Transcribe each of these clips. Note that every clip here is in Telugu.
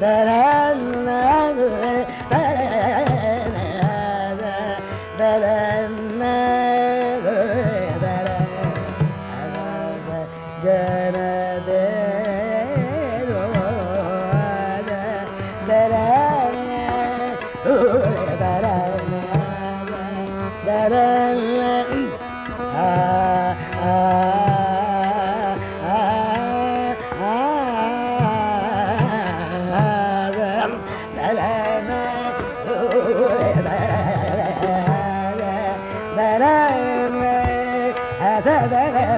da da da da da da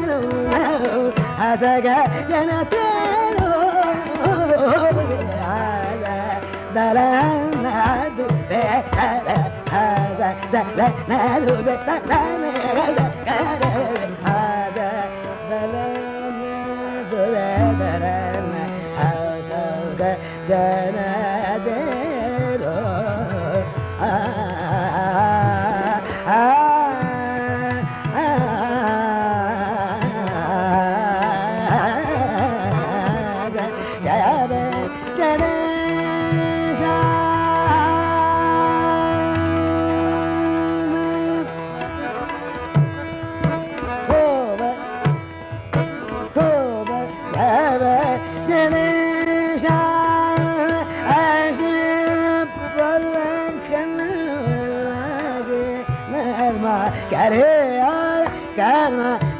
సగ జనతను దరనాదు దర దర నాదు దర gerne